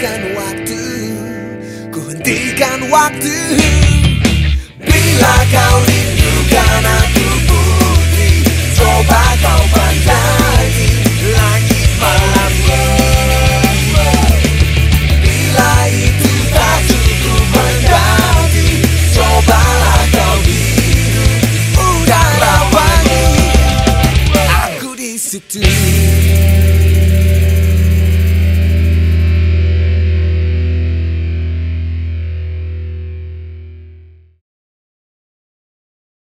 Hentikan waktu, ku hentikan waktu. Bila kau rindukan aku putih, coba kau pandangi langit malam. Bila itu tak cukup mendaki, cobalah kau biru udara wangi. Aku di situ.